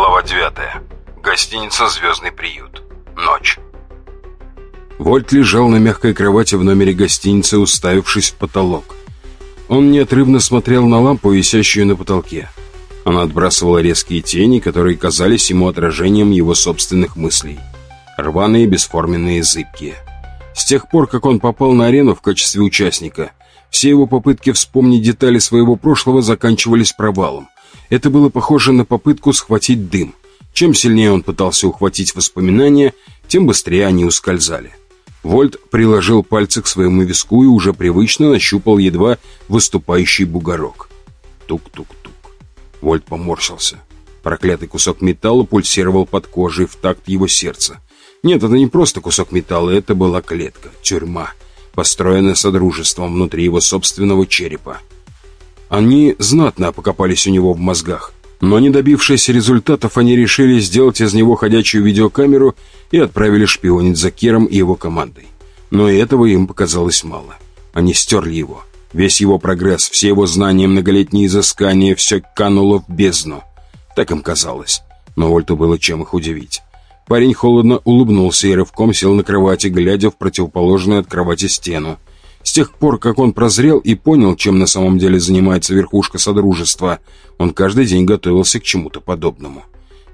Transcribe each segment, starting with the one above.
Глава 9. Гостиница «Звездный приют». Ночь. Вольт лежал на мягкой кровати в номере гостиницы, уставившись в потолок. Он неотрывно смотрел на лампу, висящую на потолке. Она отбрасывала резкие тени, которые казались ему отражением его собственных мыслей. Рваные, бесформенные, зыбкие. С тех пор, как он попал на арену в качестве участника, все его попытки вспомнить детали своего прошлого заканчивались провалом. Это было похоже на попытку схватить дым. Чем сильнее он пытался ухватить воспоминания, тем быстрее они ускользали. Вольт приложил пальцы к своему виску и уже привычно нащупал едва выступающий бугорок. Тук-тук-тук. Вольт поморщился. Проклятый кусок металла пульсировал под кожей в такт его сердца. Нет, это не просто кусок металла, это была клетка, тюрьма, построенная содружеством внутри его собственного черепа. Они знатно покопались у него в мозгах. Но не добившись результатов, они решили сделать из него ходячую видеокамеру и отправили шпионить за Кером и его командой. Но и этого им показалось мало. Они стерли его. Весь его прогресс, все его знания, многолетние изыскания, все кануло в бездну. Так им казалось. Но Вольту было чем их удивить. Парень холодно улыбнулся и рывком сел на кровати, глядя в противоположную от кровати стену. С тех пор, как он прозрел и понял, чем на самом деле занимается верхушка Содружества, он каждый день готовился к чему-то подобному.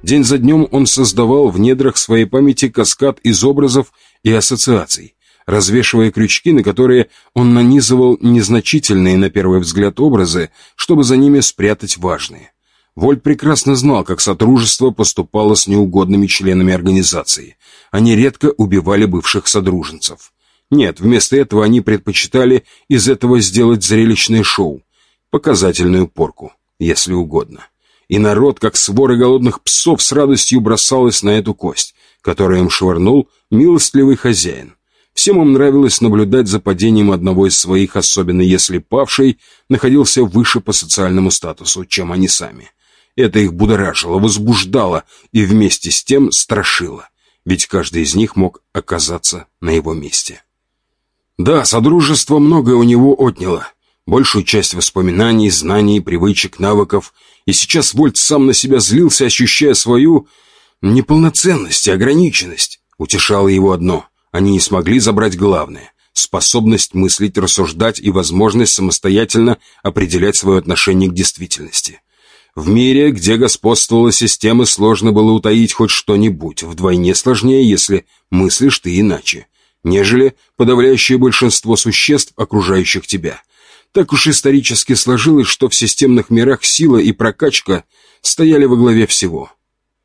День за днем он создавал в недрах своей памяти каскад из образов и ассоциаций, развешивая крючки, на которые он нанизывал незначительные на первый взгляд образы, чтобы за ними спрятать важные. Вольт прекрасно знал, как Содружество поступало с неугодными членами организации. Они редко убивали бывших содруженцев. Нет, вместо этого они предпочитали из этого сделать зрелищное шоу, показательную порку, если угодно. И народ, как своры голодных псов, с радостью бросалась на эту кость, которую им швырнул милостливый хозяин. Всем им нравилось наблюдать за падением одного из своих, особенно если павший находился выше по социальному статусу, чем они сами. Это их будоражило, возбуждало и вместе с тем страшило, ведь каждый из них мог оказаться на его месте. Да, Содружество многое у него отняло. Большую часть воспоминаний, знаний, привычек, навыков. И сейчас Вольт сам на себя злился, ощущая свою неполноценность и ограниченность. Утешало его одно. Они не смогли забрать главное — способность мыслить, рассуждать и возможность самостоятельно определять свое отношение к действительности. В мире, где господствовала система, сложно было утаить хоть что-нибудь. Вдвойне сложнее, если мыслишь ты иначе нежели подавляющее большинство существ, окружающих тебя. Так уж исторически сложилось, что в системных мирах сила и прокачка стояли во главе всего.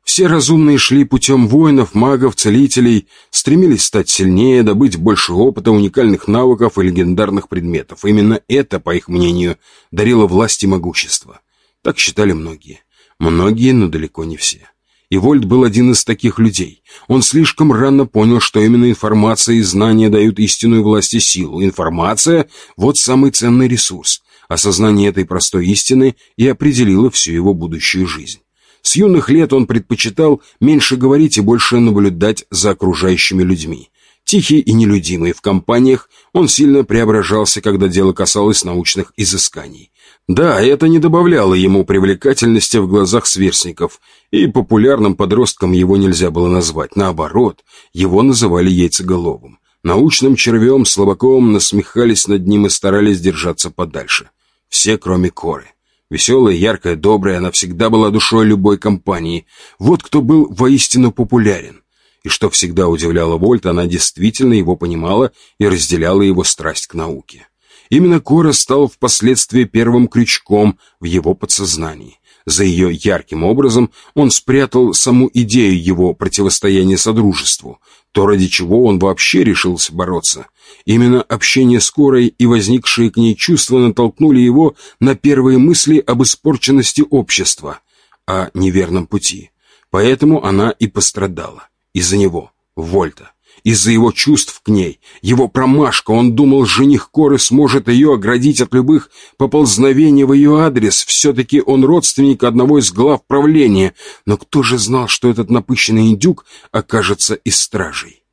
Все разумные шли путем воинов, магов, целителей, стремились стать сильнее, добыть больше опыта, уникальных навыков и легендарных предметов. Именно это, по их мнению, дарило власть и могущество. Так считали многие. Многие, но далеко не все. И Вольт был один из таких людей. Он слишком рано понял, что именно информация и знания дают истинную власть и силу. Информация – вот самый ценный ресурс. Осознание этой простой истины и определило всю его будущую жизнь. С юных лет он предпочитал меньше говорить и больше наблюдать за окружающими людьми. Тихий и нелюдимый в компаниях, он сильно преображался, когда дело касалось научных изысканий. Да, это не добавляло ему привлекательности в глазах сверстников, и популярным подростком его нельзя было назвать. Наоборот, его называли яйцеголовым. Научным червем слабаковым насмехались над ним и старались держаться подальше. Все, кроме Коры. Веселая, яркая, добрая, она всегда была душой любой компании. Вот кто был воистину популярен. И что всегда удивляло Вольта, она действительно его понимала и разделяла его страсть к науке. Именно Кора стал впоследствии первым крючком в его подсознании. За ее ярким образом он спрятал саму идею его противостояния Содружеству, то, ради чего он вообще решился бороться. Именно общение с Корой и возникшие к ней чувства натолкнули его на первые мысли об испорченности общества, о неверном пути. Поэтому она и пострадала. Из-за него, Вольта. Из-за его чувств к ней, его промашка, он думал, жених Коры сможет ее оградить от любых поползновений в ее адрес. Все-таки он родственник одного из глав правления. Но кто же знал, что этот напыщенный индюк окажется из стражей?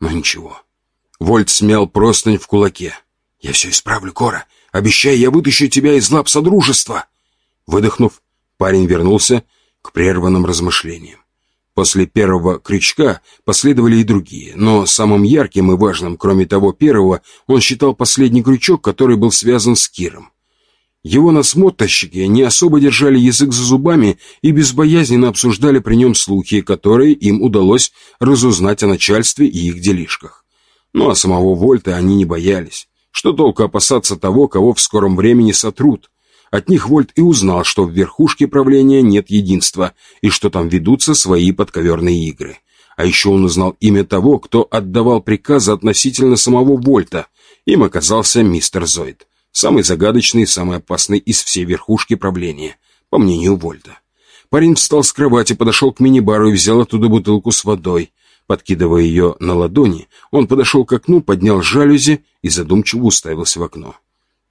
Но ничего. Вольт смял простынь в кулаке. «Я все исправлю, Кора. Обещай, я вытащу тебя из лап Содружества!» Выдохнув, парень вернулся к прерванным размышлениям. После первого крючка последовали и другие, но самым ярким и важным, кроме того первого, он считал последний крючок, который был связан с Киром. Его насмотрщики не особо держали язык за зубами и безбоязненно обсуждали при нем слухи, которые им удалось разузнать о начальстве и их делишках. Ну а самого Вольта они не боялись. Что толку опасаться того, кого в скором времени сотрут? От них Вольт и узнал, что в верхушке правления нет единства, и что там ведутся свои подковерные игры. А еще он узнал имя того, кто отдавал приказы относительно самого Вольта. Им оказался мистер Зойд. Самый загадочный и самый опасный из всей верхушки правления, по мнению Вольта. Парень встал с кровати, подошел к мини-бару и взял оттуда бутылку с водой. Подкидывая ее на ладони, он подошел к окну, поднял жалюзи и задумчиво уставился в окно.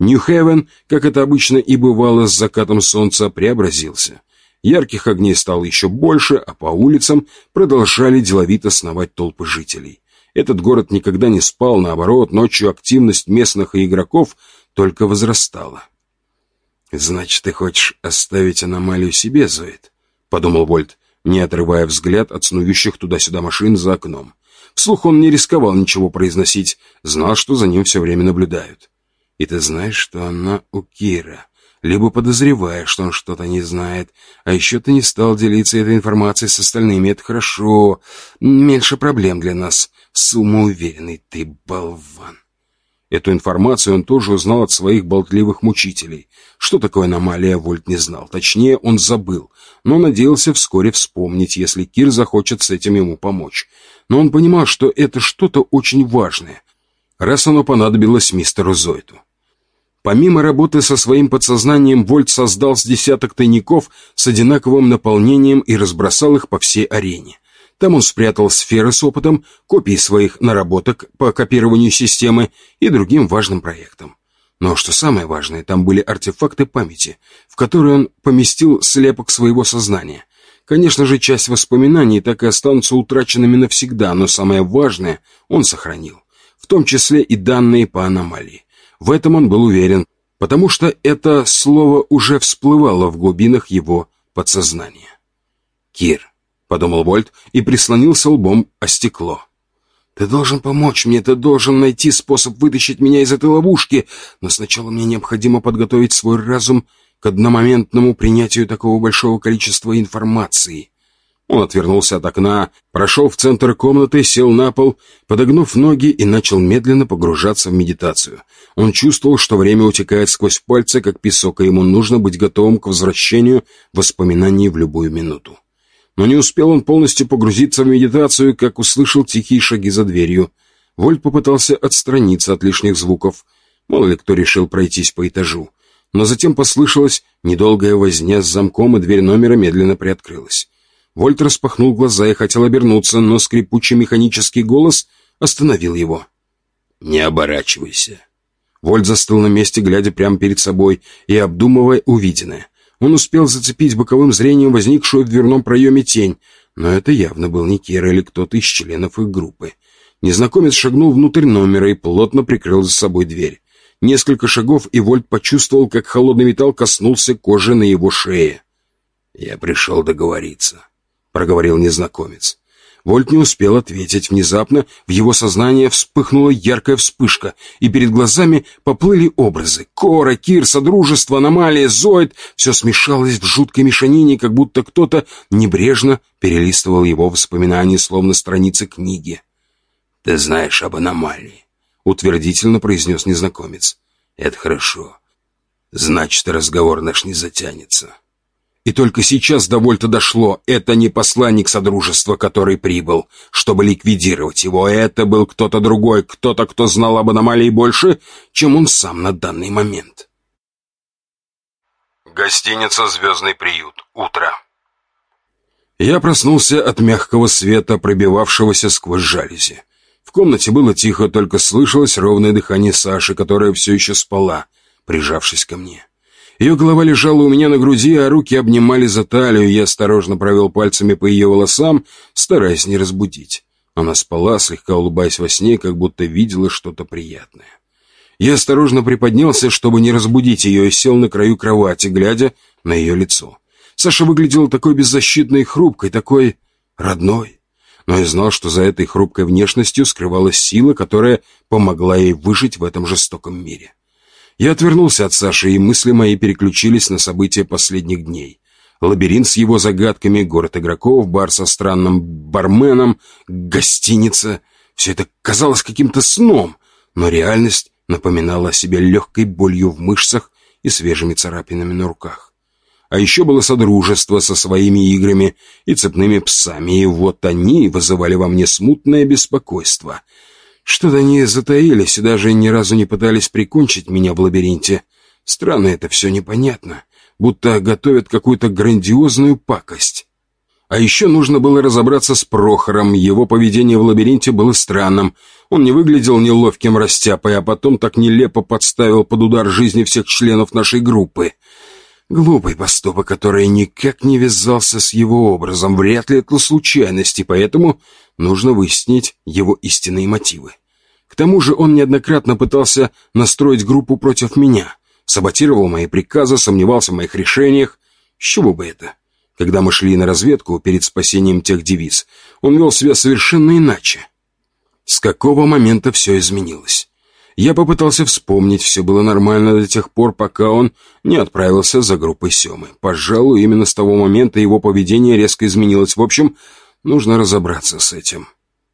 Нью-Хевен, как это обычно и бывало с закатом солнца, преобразился. Ярких огней стало еще больше, а по улицам продолжали деловито сновать толпы жителей. Этот город никогда не спал, наоборот, ночью активность местных игроков только возрастала. «Значит, ты хочешь оставить аномалию себе, Зоид?» — подумал Вольт, не отрывая взгляд от снующих туда-сюда машин за окном. Вслух он не рисковал ничего произносить, знал, что за ним все время наблюдают. И ты знаешь, что она у Кира. Либо подозреваешь, что он что-то не знает. А еще ты не стал делиться этой информацией с остальными. Это хорошо. Меньше проблем для нас. Самоуверенный ты болван. Эту информацию он тоже узнал от своих болтливых мучителей. Что такое аномалия, Вольт не знал. Точнее, он забыл, но надеялся вскоре вспомнить, если Кир захочет с этим ему помочь. Но он понимал, что это что-то очень важное, раз оно понадобилось мистеру Зойту. Помимо работы со своим подсознанием, Вольт создал с десяток тайников с одинаковым наполнением и разбросал их по всей арене. Там он спрятал сферы с опытом, копии своих наработок по копированию системы и другим важным проектам. Но что самое важное, там были артефакты памяти, в которые он поместил слепок своего сознания. Конечно же, часть воспоминаний так и останутся утраченными навсегда, но самое важное он сохранил в том числе и данные по аномалии. В этом он был уверен, потому что это слово уже всплывало в глубинах его подсознания. «Кир», — подумал Вольт и прислонился лбом о стекло. «Ты должен помочь мне, ты должен найти способ вытащить меня из этой ловушки, но сначала мне необходимо подготовить свой разум к одномоментному принятию такого большого количества информации. Он отвернулся от окна, прошел в центр комнаты, сел на пол, подогнув ноги и начал медленно погружаться в медитацию. Он чувствовал, что время утекает сквозь пальцы, как песок, и ему нужно быть готовым к возвращению воспоминаний в любую минуту. Но не успел он полностью погрузиться в медитацию, как услышал тихие шаги за дверью. Вольт попытался отстраниться от лишних звуков. Мало ли кто решил пройтись по этажу. Но затем послышалась недолгая возня с замком, и дверь номера медленно приоткрылась. Вольт распахнул глаза и хотел обернуться, но скрипучий механический голос остановил его. «Не оборачивайся». Вольт застыл на месте, глядя прямо перед собой и обдумывая увиденное. Он успел зацепить боковым зрением возникшую в дверном проеме тень, но это явно был не Кира или кто-то из членов их группы. Незнакомец шагнул внутрь номера и плотно прикрыл за собой дверь. Несколько шагов, и Вольт почувствовал, как холодный металл коснулся кожи на его шее. «Я пришел договориться», проговорил незнакомец. Вольт не успел ответить. Внезапно в его сознание вспыхнула яркая вспышка, и перед глазами поплыли образы. Кора, Кир, Содружество, Аномалия, Зоид — все смешалось в жуткой мешанине, как будто кто-то небрежно перелистывал его воспоминания, словно страницы книги. «Ты знаешь об аномалии», — утвердительно произнес незнакомец. «Это хорошо. Значит, разговор наш не затянется». И только сейчас до Вольта дошло, это не посланник Содружества, который прибыл, чтобы ликвидировать его, это был кто-то другой, кто-то, кто знал об аномалии больше, чем он сам на данный момент. Гостиница «Звездный приют». Утро. Я проснулся от мягкого света, пробивавшегося сквозь жалюзи. В комнате было тихо, только слышалось ровное дыхание Саши, которая все еще спала, прижавшись ко мне. Ее голова лежала у меня на груди, а руки обнимали за талию. Я осторожно провел пальцами по ее волосам, стараясь не разбудить. Она спала, слегка улыбаясь во сне, как будто видела что-то приятное. Я осторожно приподнялся, чтобы не разбудить ее, и сел на краю кровати, глядя на ее лицо. Саша выглядела такой беззащитной и хрупкой, такой родной. Но я знал, что за этой хрупкой внешностью скрывалась сила, которая помогла ей выжить в этом жестоком мире. Я отвернулся от Саши, и мысли мои переключились на события последних дней. Лабиринт с его загадками, город игроков, бар со странным барменом, гостиница. Все это казалось каким-то сном, но реальность напоминала о себе легкой болью в мышцах и свежими царапинами на руках. А еще было содружество со своими играми и цепными псами, и вот они вызывали во мне смутное беспокойство. Что-то они затаились и даже ни разу не пытались прикончить меня в лабиринте. Странно это все непонятно, будто готовят какую-то грандиозную пакость. А еще нужно было разобраться с Прохором. Его поведение в лабиринте было странным. Он не выглядел неловким растяпой, а потом так нелепо подставил под удар жизни всех членов нашей группы. Глупый поступок, который никак не вязался с его образом. Вряд ли это случайность, и поэтому нужно выяснить его истинные мотивы. К тому же он неоднократно пытался настроить группу против меня. Саботировал мои приказы, сомневался в моих решениях. С чего бы это? Когда мы шли на разведку перед спасением тех девиц, он вел себя совершенно иначе. С какого момента все изменилось? Я попытался вспомнить, все было нормально до тех пор, пока он не отправился за группой Семы. Пожалуй, именно с того момента его поведение резко изменилось. В общем, нужно разобраться с этим.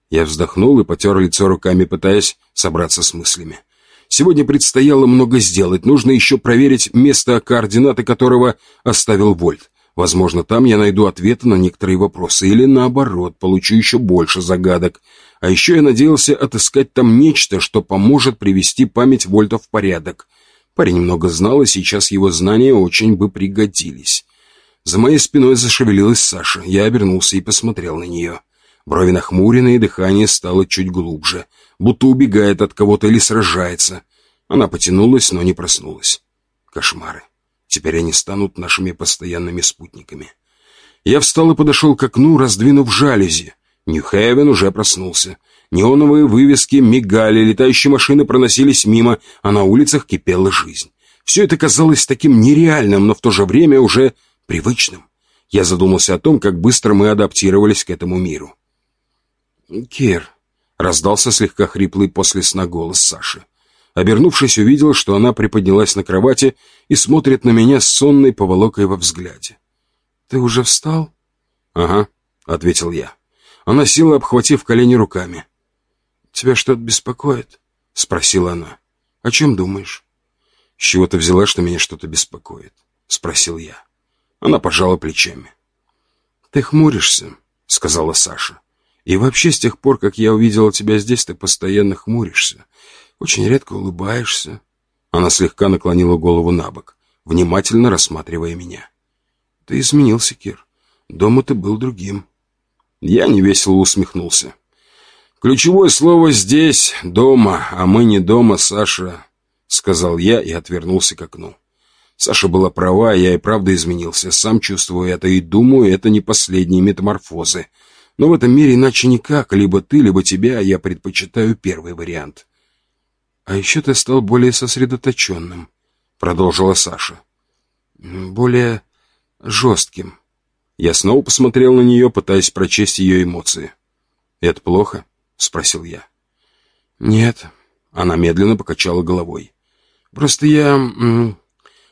Я вздохнул и потер лицо руками, пытаясь собраться с мыслями. Сегодня предстояло много сделать. Нужно еще проверить место координаты которого оставил Вольт. Возможно, там я найду ответы на некоторые вопросы, или наоборот, получу еще больше загадок. А еще я надеялся отыскать там нечто, что поможет привести память Вольта в порядок. Парень много знал, и сейчас его знания очень бы пригодились. За моей спиной зашевелилась Саша. Я обернулся и посмотрел на нее. Брови нахмурены, и дыхание стало чуть глубже, будто убегает от кого-то или сражается. Она потянулась, но не проснулась. Кошмары. Теперь они станут нашими постоянными спутниками. Я встал и подошел к окну, раздвинув жалюзи. Нью-Хевен уже проснулся. Неоновые вывески мигали, летающие машины проносились мимо, а на улицах кипела жизнь. Все это казалось таким нереальным, но в то же время уже привычным. Я задумался о том, как быстро мы адаптировались к этому миру. «Кир», — раздался слегка хриплый после сна голос Саши. Обернувшись, увидел, что она приподнялась на кровати и смотрит на меня с сонной поволокой во взгляде. «Ты уже встал?» «Ага», — ответил я. Она села, обхватив колени руками. «Тебя что-то беспокоит?» — спросила она. «О чем думаешь?» «С чего ты взяла, что меня что-то беспокоит?» — спросил я. Она пожала плечами. «Ты хмуришься», — сказала Саша. «И вообще, с тех пор, как я увидела тебя здесь, ты постоянно хмуришься. Очень редко улыбаешься. Она слегка наклонила голову на бок, внимательно рассматривая меня. Ты изменился, Кир. Дома ты был другим. Я невесело усмехнулся. Ключевое слово здесь — дома, а мы не дома, Саша, — сказал я и отвернулся к окну. Саша была права, я и правда изменился. Сам чувствую это и думаю, это не последние метаморфозы. Но в этом мире иначе никак. Либо ты, либо тебя, я предпочитаю первый вариант. «А еще ты стал более сосредоточенным», — продолжила Саша. «Более жестким». Я снова посмотрел на нее, пытаясь прочесть ее эмоции. «Это плохо?» — спросил я. «Нет», — она медленно покачала головой. «Просто я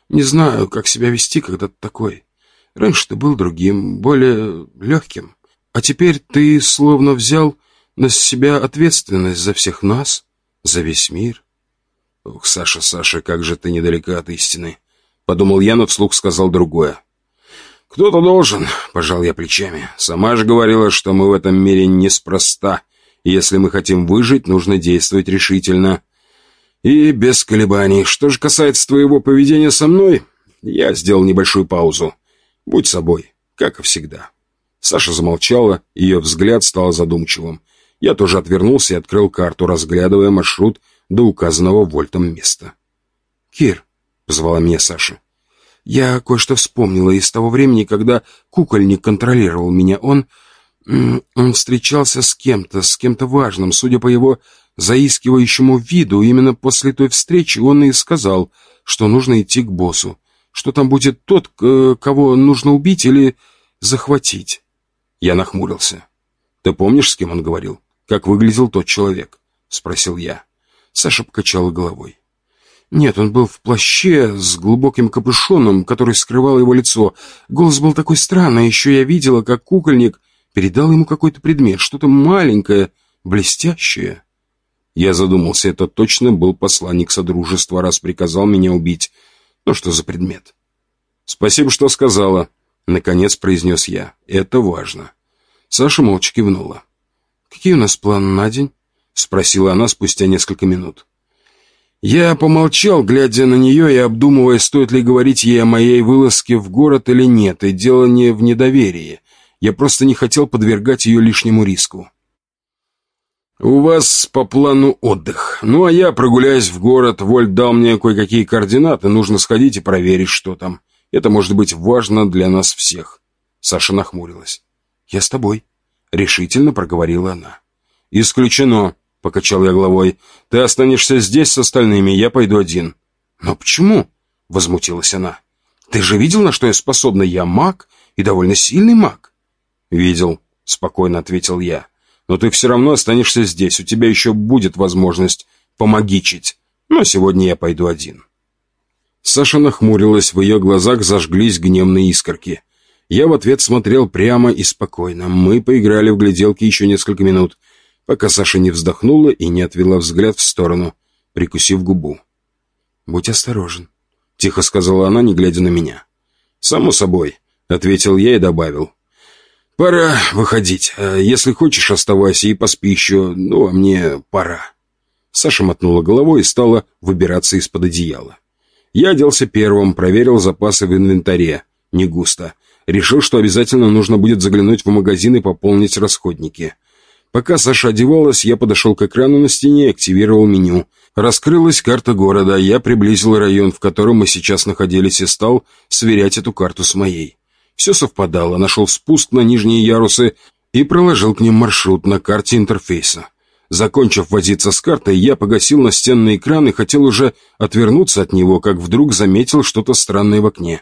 не знаю, как себя вести, когда ты такой. Раньше ты был другим, более легким. А теперь ты словно взял на себя ответственность за всех нас, за весь мир. «Ух, Саша, Саша, как же ты недалека от истины!» Подумал я, но вслух сказал другое. «Кто-то должен», — пожал я плечами. «Сама же говорила, что мы в этом мире неспроста, если мы хотим выжить, нужно действовать решительно. И без колебаний. Что же касается твоего поведения со мной, я сделал небольшую паузу. Будь собой, как и всегда». Саша замолчала, ее взгляд стал задумчивым. Я тоже отвернулся и открыл карту, разглядывая маршрут, до указанного Вольтом места. «Кир», — позвала меня Саша, — «я кое-что вспомнила из того времени, когда кукольник контролировал меня. Он... он встречался с кем-то, с кем-то важным. Судя по его заискивающему виду, именно после той встречи он и сказал, что нужно идти к боссу, что там будет тот, кого нужно убить или захватить. Я нахмурился. Ты помнишь, с кем он говорил? Как выглядел тот человек? Спросил я. Саша покачала головой. Нет, он был в плаще с глубоким капюшоном, который скрывал его лицо. Голос был такой странный, еще я видела, как кукольник передал ему какой-то предмет, что-то маленькое, блестящее. Я задумался, это точно был посланник Содружества, раз приказал меня убить. Ну что за предмет? Спасибо, что сказала, наконец произнес я. Это важно. Саша молча кивнула. «Какие у нас планы на день?» спросила она спустя несколько минут. Я помолчал, глядя на нее и обдумывая, стоит ли говорить ей о моей вылазке в город или нет, и дело не в недоверии. Я просто не хотел подвергать ее лишнему риску. «У вас по плану отдых. Ну, а я прогуляюсь в город. Вольт дал мне кое-какие координаты. Нужно сходить и проверить, что там. Это может быть важно для нас всех». Саша нахмурилась. «Я с тобой», — решительно проговорила она. «Исключено», — покачал я головой. «Ты останешься здесь с остальными, я пойду один». «Но почему?» — возмутилась она. «Ты же видел, на что я способна? Я маг, и довольно сильный маг». «Видел», — спокойно ответил я. «Но ты все равно останешься здесь, у тебя еще будет возможность помогичить. Но сегодня я пойду один». Саша нахмурилась, в ее глазах зажглись гневные искорки. Я в ответ смотрел прямо и спокойно. Мы поиграли в гляделки еще несколько минут, пока Саша не вздохнула и не отвела взгляд в сторону, прикусив губу. «Будь осторожен», — тихо сказала она, не глядя на меня. «Само собой», — ответил я и добавил. «Пора выходить. А если хочешь, оставайся и поспи еще. Ну, а мне пора». Саша мотнула головой и стала выбираться из-под одеяла. Я оделся первым, проверил запасы в инвентаре. Не густо. Решил, что обязательно нужно будет заглянуть в магазин и пополнить расходники. Пока Саша одевалась, я подошел к экрану на стене и активировал меню. Раскрылась карта города, я приблизил район, в котором мы сейчас находились, и стал сверять эту карту с моей. Все совпадало, нашел спуск на нижние ярусы и проложил к ним маршрут на карте интерфейса. Закончив возиться с картой, я погасил настенный экран и хотел уже отвернуться от него, как вдруг заметил что-то странное в окне.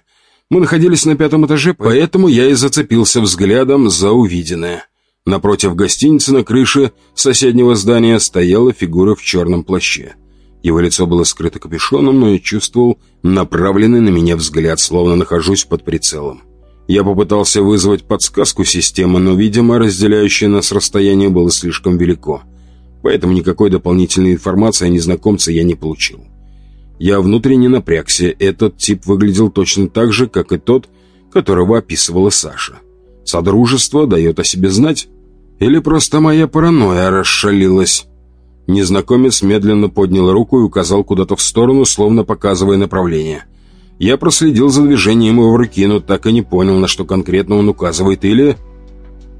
Мы находились на пятом этаже, поэтому я и зацепился взглядом за увиденное. Напротив гостиницы на крыше соседнего здания стояла фигура в черном плаще. Его лицо было скрыто капюшоном, но я чувствовал направленный на меня взгляд, словно нахожусь под прицелом. Я попытался вызвать подсказку системы, но, видимо, разделяющее нас расстояние было слишком велико. Поэтому никакой дополнительной информации о незнакомце я не получил. Я внутренне напрягся, этот тип выглядел точно так же, как и тот, которого описывала Саша. Содружество дает о себе знать? Или просто моя паранойя расшалилась? Незнакомец медленно поднял руку и указал куда-то в сторону, словно показывая направление. Я проследил за движением его руки, но так и не понял, на что конкретно он указывает, или...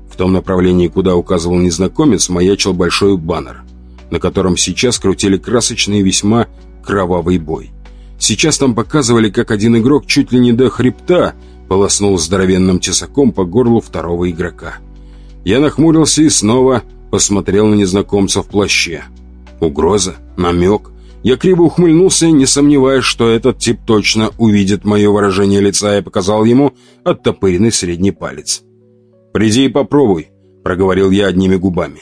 В том направлении, куда указывал незнакомец, маячил большой баннер, на котором сейчас крутили красочный и весьма кровавый бой. Сейчас там показывали, как один игрок чуть ли не до хребта полоснул здоровенным тесаком по горлу второго игрока. Я нахмурился и снова посмотрел на незнакомца в плаще. Угроза? Намек? Я криво ухмыльнулся, не сомневаясь, что этот тип точно увидит мое выражение лица и показал ему оттопыренный средний палец. «Приди и попробуй», — проговорил я одними губами.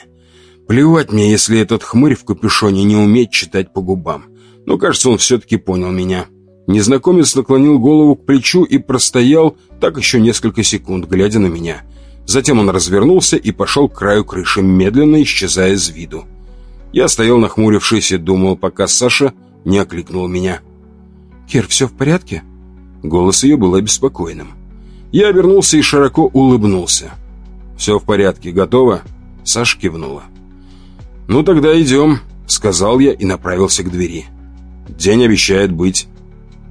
Плевать мне, если этот хмырь в капюшоне не умеет читать по губам. Но, кажется, он все-таки понял меня. Незнакомец наклонил голову к плечу и простоял так еще несколько секунд, глядя на меня. Затем он развернулся и пошел к краю крыши, медленно исчезая из виду. Я стоял нахмурившись и думал, пока Саша не окликнул меня. «Кир, все в порядке?» Голос ее был обеспокоенным. Я обернулся и широко улыбнулся. «Все в порядке, готово?» Саша кивнула. «Ну тогда идем», — сказал я и направился к двери. «День обещает быть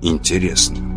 интересным».